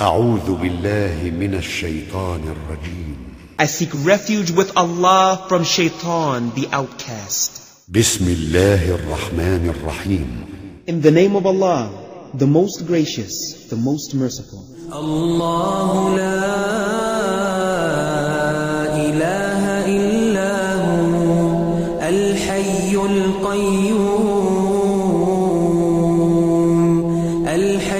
أعوذ بالله من الشيطان الرجيم I seek refuge with Allah from shaitan, the outcast. بسم الله الرحمن الرحيم In the name of Allah, the most gracious, the most merciful. الله لا إله إلا هو الحي القيوم الحي